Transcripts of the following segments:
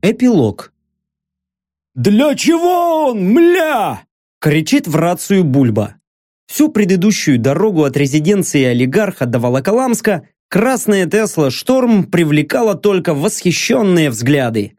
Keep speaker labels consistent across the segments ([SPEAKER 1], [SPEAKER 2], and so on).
[SPEAKER 1] Эпилог.
[SPEAKER 2] «Для чего он, мля?»
[SPEAKER 1] – кричит в рацию Бульба. Всю предыдущую дорогу от резиденции олигарха до Волоколамска красная Тесла Шторм привлекала только восхищенные взгляды.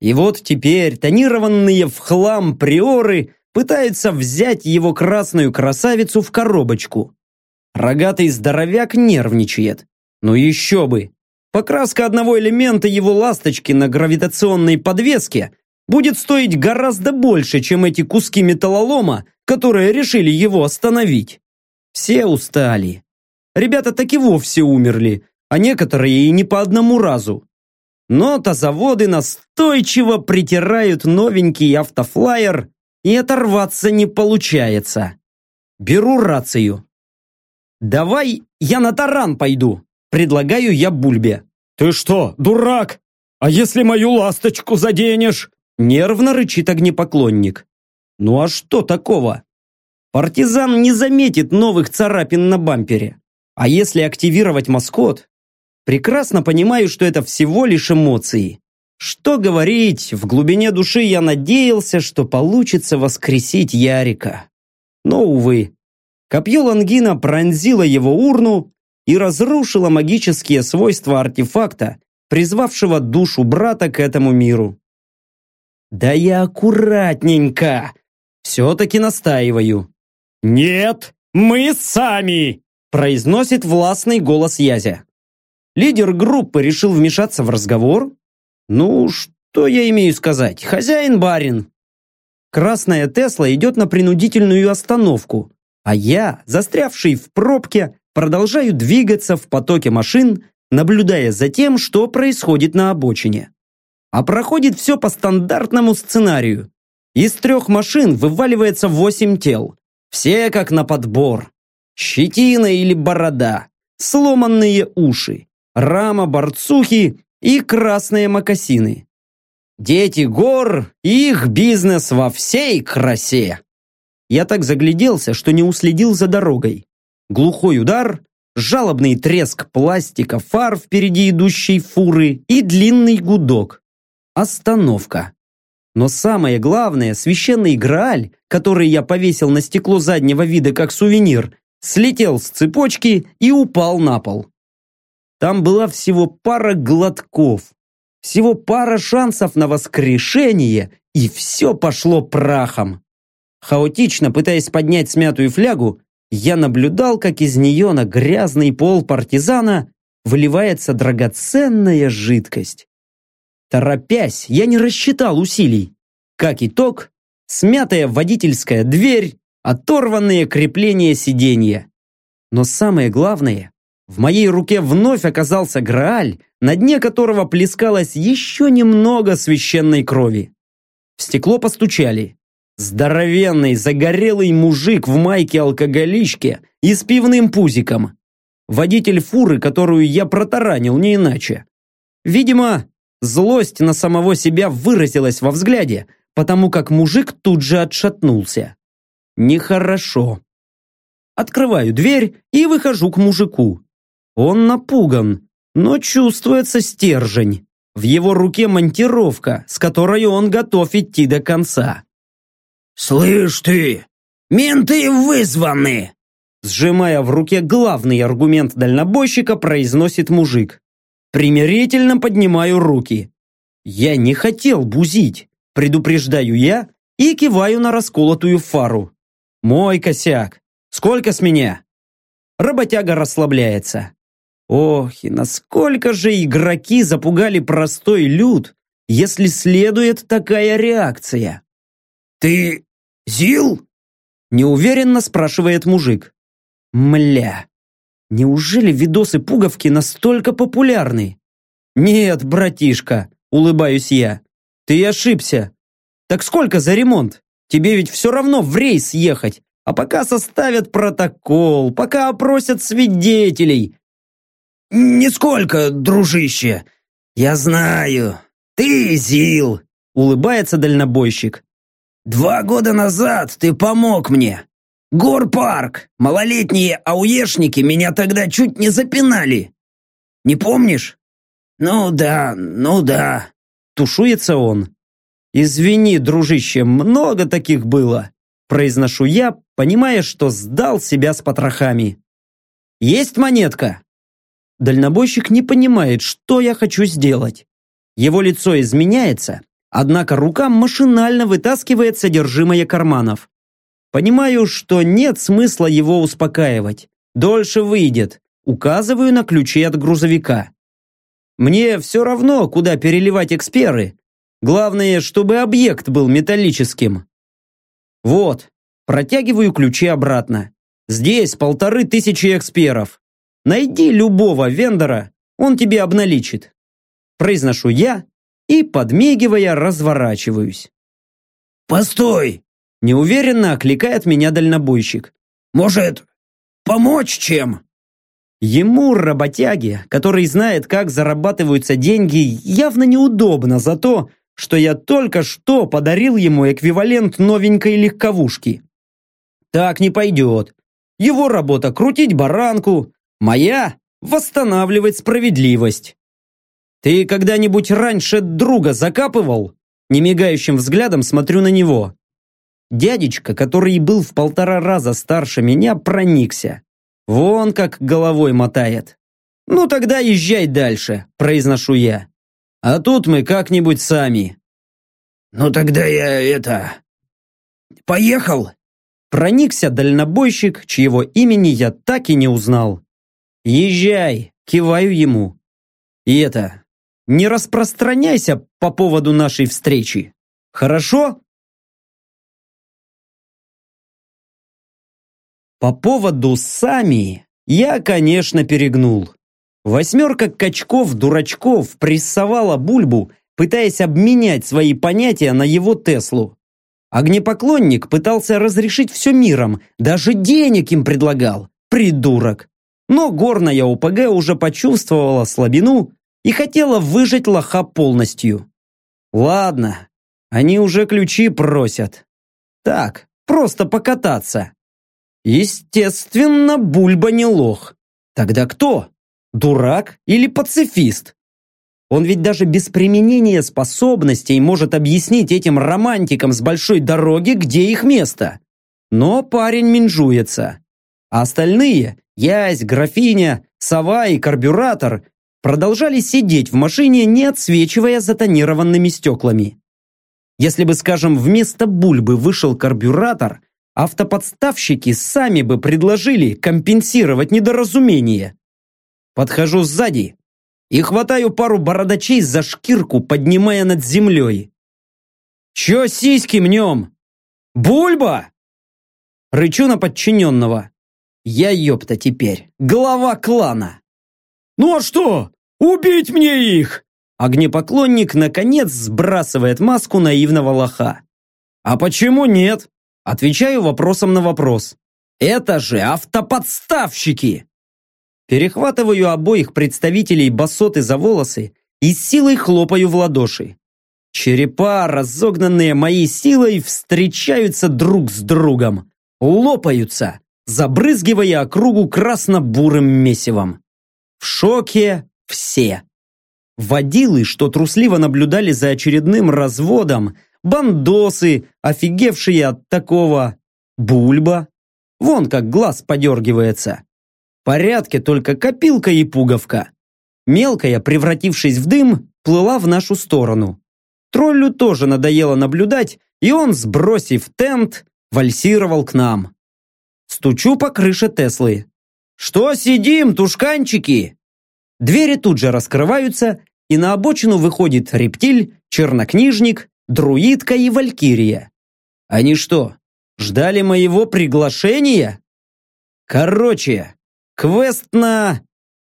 [SPEAKER 1] И вот теперь тонированные в хлам приоры пытаются взять его красную красавицу в коробочку. Рогатый здоровяк нервничает. Ну еще бы. Покраска одного элемента его ласточки на гравитационной подвеске будет стоить гораздо больше, чем эти куски металлолома, которые решили его остановить. Все устали. Ребята таки вовсе умерли, а некоторые и не по одному разу. Но тазоводы настойчиво притирают новенький автофлайер, и оторваться не получается. Беру рацию. «Давай я на таран пойду», предлагаю я Бульбе.
[SPEAKER 2] «Ты что, дурак? А если мою ласточку заденешь?»
[SPEAKER 1] Нервно рычит огнепоклонник. Ну а что такого? Партизан не заметит новых царапин на бампере. А если активировать маскот? Прекрасно понимаю, что это всего лишь эмоции. Что говорить, в глубине души я надеялся, что получится воскресить Ярика. Но, увы, копье Лангина пронзило его урну и разрушило магические свойства артефакта, призвавшего душу брата к этому миру. Да я аккуратненько. Все-таки настаиваю.
[SPEAKER 2] Нет, мы сами,
[SPEAKER 1] произносит властный голос Язя. Лидер группы решил вмешаться в разговор. Ну, что я имею сказать? Хозяин-барин. Красная Тесла идет на принудительную остановку, а я, застрявший в пробке, продолжаю двигаться в потоке машин, наблюдая за тем, что происходит на обочине. А проходит все по стандартному сценарию. Из трех машин вываливается восемь тел. Все как на подбор. Щетина или борода, сломанные уши, рама борцухи и красные мокасины. Дети гор и их бизнес во всей красе. Я так загляделся, что не уследил за дорогой. Глухой удар, жалобный треск пластика фар впереди идущей фуры и длинный гудок. Остановка. Но самое главное, священный Грааль, который я повесил на стекло заднего вида как сувенир, слетел с цепочки и упал на пол. Там была всего пара глотков, всего пара шансов на воскрешение, и все пошло прахом. Хаотично пытаясь поднять смятую флягу, я наблюдал, как из нее на грязный пол партизана выливается драгоценная жидкость. Торопясь, я не рассчитал усилий. Как итог, смятая водительская дверь, оторванные крепления сиденья. Но самое главное, в моей руке вновь оказался Грааль, на дне которого плескалось еще немного священной крови. В стекло постучали. Здоровенный, загорелый мужик в майке-алкоголичке и с пивным пузиком. Водитель фуры, которую я протаранил, не иначе. Видимо, Злость на самого себя выразилась во взгляде, потому как мужик тут же отшатнулся. Нехорошо. Открываю дверь и выхожу к мужику. Он напуган, но чувствуется стержень. В его руке монтировка, с которой он готов идти до конца.
[SPEAKER 3] «Слышь ты, менты вызваны!»
[SPEAKER 1] Сжимая в руке главный аргумент дальнобойщика, произносит мужик. Примирительно поднимаю руки. Я не хотел бузить, предупреждаю я и киваю на расколотую фару. Мой косяк. Сколько с меня? Работяга расслабляется. Ох, и насколько же игроки запугали простой люд, если следует такая реакция.
[SPEAKER 3] «Ты Зил?»
[SPEAKER 1] Неуверенно спрашивает мужик. Мля, Неужели видосы-пуговки настолько популярны? Нет, братишка, улыбаюсь я. Ты ошибся. Так сколько за ремонт? Тебе ведь все равно в рейс ехать. А пока составят протокол, пока опросят свидетелей.
[SPEAKER 3] Нисколько, дружище. Я знаю. Ты Зил, улыбается дальнобойщик. Два года назад ты помог мне. Горпарк! Малолетние ауешники меня тогда чуть не запинали. Не помнишь? Ну да, ну да.
[SPEAKER 1] тушуется он. «Извини, дружище, много таких было», произношу я, понимая, что сдал себя с потрохами. «Есть монетка?» Дальнобойщик не понимает, что я хочу сделать. Его лицо изменяется, однако рука машинально вытаскивает содержимое карманов. Понимаю, что нет смысла его успокаивать. Дольше выйдет. Указываю на ключи от грузовика. Мне все равно, куда переливать эксперы. Главное, чтобы объект был металлическим. Вот, протягиваю ключи обратно. Здесь полторы тысячи эксперов. Найди любого вендора, он тебе обналичит. Произношу я и, подмигивая, разворачиваюсь.
[SPEAKER 3] «Постой!»
[SPEAKER 1] Неуверенно окликает меня дальнобойщик.
[SPEAKER 3] «Может, помочь чем?»
[SPEAKER 1] Ему, работяге, который знает, как зарабатываются деньги, явно неудобно за то, что я только что подарил ему эквивалент новенькой легковушки. Так не пойдет. Его работа крутить баранку, моя восстанавливать справедливость. Ты когда-нибудь раньше друга закапывал? Немигающим взглядом смотрю на него. Дядечка, который был в полтора раза старше меня, проникся. Вон как головой мотает. «Ну тогда езжай дальше», – произношу я. «А тут мы как-нибудь сами».
[SPEAKER 3] «Ну тогда я это... поехал?»
[SPEAKER 1] Проникся дальнобойщик, чьего имени я так и не узнал. «Езжай», – киваю ему. «И это, не распространяйся по поводу нашей встречи. Хорошо?» По поводу сами я, конечно, перегнул. Восьмерка качков-дурачков прессовала Бульбу, пытаясь обменять свои понятия на его Теслу. Огнепоклонник пытался разрешить все миром, даже денег им предлагал. Придурок. Но горная ОПГ уже почувствовала слабину и хотела выжать лоха полностью. Ладно, они уже ключи просят. Так, просто покататься. Естественно, Бульба не лох. Тогда кто? Дурак или пацифист? Он ведь даже без применения способностей может объяснить этим романтикам с большой дороги, где их место. Но парень минжуется. А остальные, Язь, Графиня, Сова и Карбюратор, продолжали сидеть в машине, не отсвечивая затонированными стеклами. Если бы, скажем, вместо Бульбы вышел карбюратор – автоподставщики сами бы предложили компенсировать недоразумение. Подхожу сзади и хватаю пару бородачей за шкирку, поднимая над землей. «Чё сиськи мнем? Бульба!» Рычу на подчиненного. Я ёпта теперь, глава клана.
[SPEAKER 2] «Ну а что? Убить мне их!»
[SPEAKER 1] Огнепоклонник наконец сбрасывает маску наивного лоха. «А почему нет?» Отвечаю вопросом на вопрос. Это же автоподставщики! Перехватываю обоих представителей басоты за волосы и силой хлопаю в ладоши. Черепа, разогнанные моей силой, встречаются друг с другом, лопаются, забрызгивая округу красно-бурым месивом. В шоке все. Водилы, что трусливо наблюдали за очередным разводом, бандосы, офигевшие от такого, бульба. Вон как глаз подергивается. Порядке только копилка и пуговка. Мелкая, превратившись в дым, плыла в нашу сторону. Троллю тоже надоело наблюдать, и он, сбросив тент, вальсировал к нам. Стучу по крыше Теслы. «Что сидим, тушканчики?» Двери тут же раскрываются, и на обочину выходит рептиль, чернокнижник друидка и валькирия. Они что, ждали моего приглашения? Короче, квест на...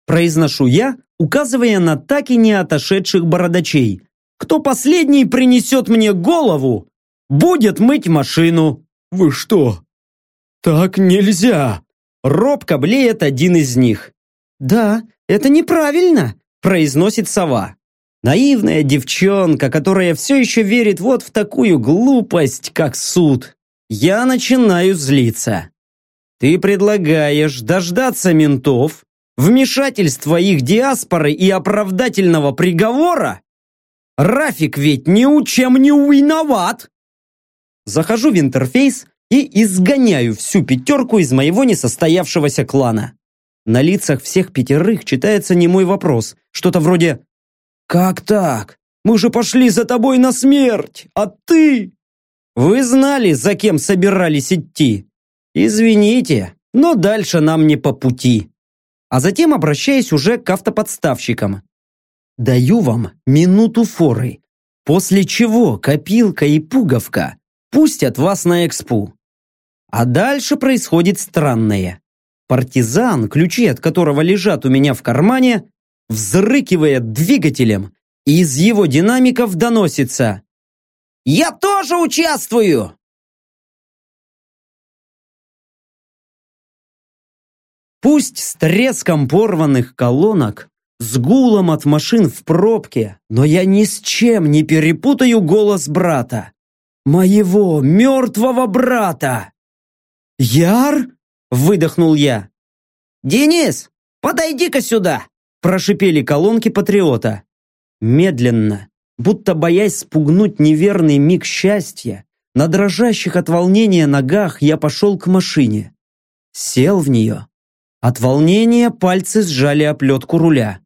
[SPEAKER 1] Произношу я, указывая на так и не отошедших бородачей. Кто последний принесет мне голову, будет мыть машину.
[SPEAKER 2] Вы что? Так нельзя.
[SPEAKER 1] Робко блеет один из них. Да, это неправильно, произносит сова. Наивная девчонка, которая все еще верит вот в такую глупость, как суд. Я начинаю злиться. Ты предлагаешь дождаться ментов, вмешательства их диаспоры и оправдательного приговора? Рафик ведь ни у чем не виноват. Захожу в интерфейс и изгоняю всю пятерку из моего несостоявшегося клана. На лицах всех пятерых читается немой вопрос, что-то вроде «Как так? Мы же пошли за тобой на смерть, а ты...» Вы знали, за кем собирались идти? Извините, но дальше нам не по пути. А затем обращаюсь уже к автоподставщикам. Даю вам минуту форы, после чего копилка и пуговка пустят вас на экспу. А дальше происходит странное. Партизан, ключи от которого лежат у меня в кармане, взрыкивает двигателем, и из его динамиков доносится «Я тоже участвую!» Пусть с треском порванных колонок, с гулом от машин в пробке, но я ни с чем не перепутаю голос брата. Моего мертвого брата! «Яр?» – выдохнул я. «Денис, подойди-ка сюда!» – прошипели колонки патриота. Медленно, будто боясь спугнуть неверный миг счастья, на дрожащих от волнения ногах я пошел к машине. Сел в нее. От волнения пальцы сжали оплетку руля.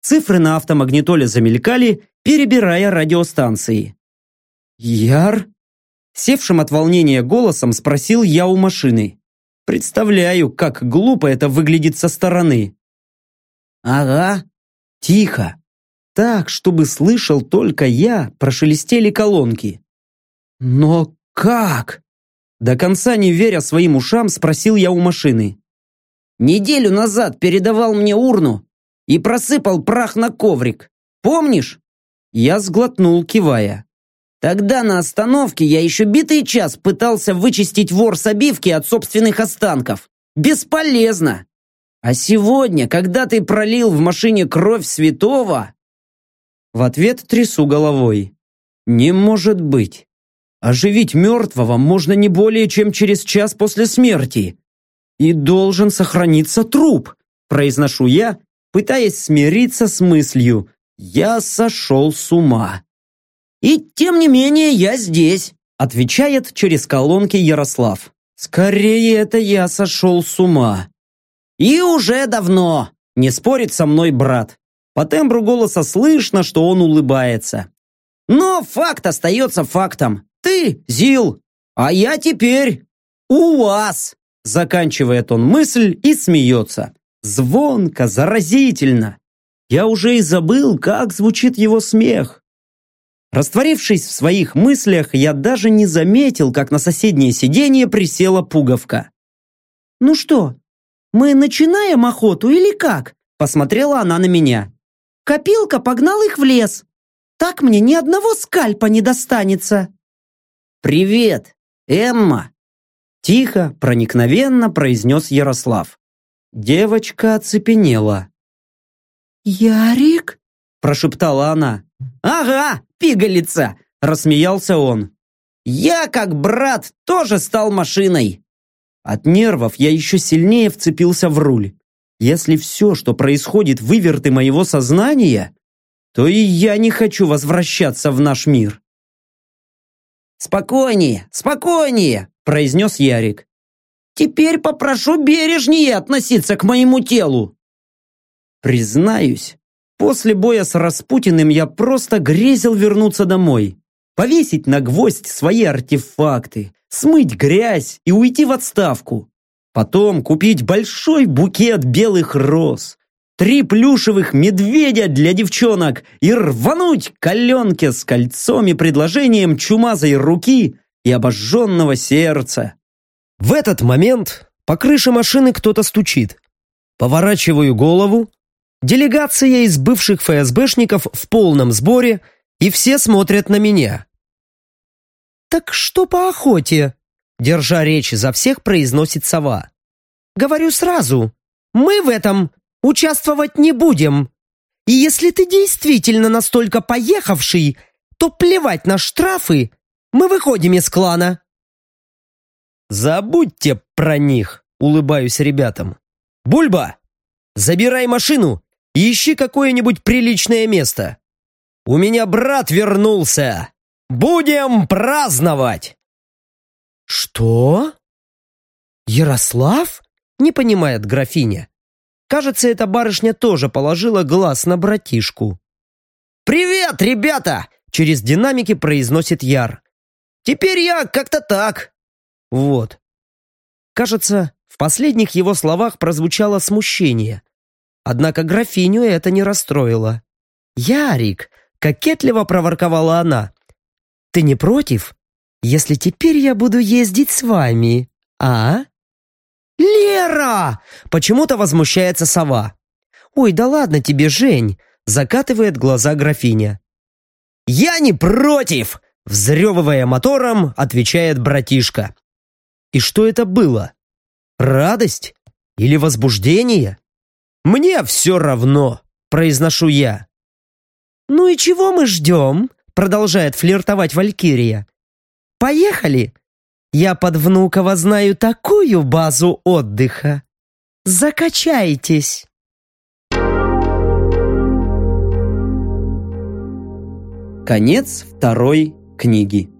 [SPEAKER 1] Цифры на автомагнитоле замелькали, перебирая радиостанции. «Яр?» Севшим от волнения голосом спросил я у машины. Представляю, как глупо это выглядит со стороны. «Ага». Тихо. Так, чтобы слышал только я, прошелестели колонки. «Но как?» До конца не веря своим ушам, спросил я у машины. «Неделю назад передавал мне урну и просыпал прах на коврик. Помнишь?» Я сглотнул, кивая. Тогда на остановке я еще битый час пытался вычистить вор с обивки от собственных останков. Бесполезно. А сегодня, когда ты пролил в машине кровь святого... В ответ трясу головой. Не может быть. Оживить мертвого можно не более чем через час после смерти. И должен сохраниться труп, произношу я, пытаясь смириться с мыслью. Я сошел с ума. И тем не менее я здесь, отвечает через колонки Ярослав. Скорее это я сошел с ума. И уже давно, не спорит со мной брат. По тембру голоса слышно, что он улыбается. Но факт остается фактом. Ты, Зил, а я теперь у вас. Заканчивает он мысль и смеется. Звонко, заразительно. Я уже и забыл, как звучит его смех. Растворившись в своих мыслях, я даже не заметил, как на соседнее сиденье присела пуговка. «Ну что, мы начинаем охоту или как?» Посмотрела она на меня. «Копилка погнал их в лес. Так мне ни одного скальпа не достанется». «Привет, Эмма!» Тихо, проникновенно произнес Ярослав. Девочка оцепенела.
[SPEAKER 2] «Ярик?»
[SPEAKER 1] прошептала она. «Ага, пигалица!» – рассмеялся он. «Я, как брат, тоже стал машиной!» От нервов я еще сильнее вцепился в руль. Если все, что происходит, выверты моего сознания, то и я не хочу возвращаться в наш мир. «Спокойнее, спокойнее!» – произнес Ярик. «Теперь попрошу бережнее относиться к моему телу!» Признаюсь, После боя с Распутиным я просто грезил вернуться домой. Повесить на гвоздь свои артефакты, смыть грязь и уйти в отставку. Потом купить большой букет белых роз, три плюшевых медведя для девчонок и рвануть коленке с кольцом и предложением чумазой руки и обожженного сердца. В этот момент по крыше машины кто-то стучит. Поворачиваю голову Делегация из бывших ФСБшников в полном сборе, и все смотрят на меня. «Так что по охоте?» Держа речь за всех, произносит сова. «Говорю сразу, мы в этом участвовать не будем. И если ты действительно настолько поехавший, то плевать на штрафы, мы выходим из клана». «Забудьте про них», — улыбаюсь ребятам. «Бульба, забирай машину ищи какое-нибудь приличное место.
[SPEAKER 4] У меня брат вернулся! Будем праздновать!»
[SPEAKER 5] «Что? Ярослав?» — не понимает графиня. Кажется, эта барышня тоже положила глаз на братишку.
[SPEAKER 4] «Привет, ребята!» — через динамики произносит Яр. «Теперь я как-то так».
[SPEAKER 5] Вот. Кажется, в последних его словах прозвучало смущение. Однако графиню это не расстроило. «Ярик!» — кокетливо проворковала она. «Ты не против, если теперь я буду ездить с вами, а?» «Лера!» — почему-то возмущается сова. «Ой, да ладно тебе, Жень!» — закатывает глаза графиня.
[SPEAKER 4] «Я не против!» — взрёвывая мотором, отвечает братишка.
[SPEAKER 5] И что это было? Радость? Или возбуждение?
[SPEAKER 4] Мне все равно, произношу я.
[SPEAKER 5] «Ну и чего мы ждем?» — продолжает флиртовать Валькирия. «Поехали! Я под Внуково знаю такую базу отдыха. Закачайтесь!»
[SPEAKER 1] Конец второй книги.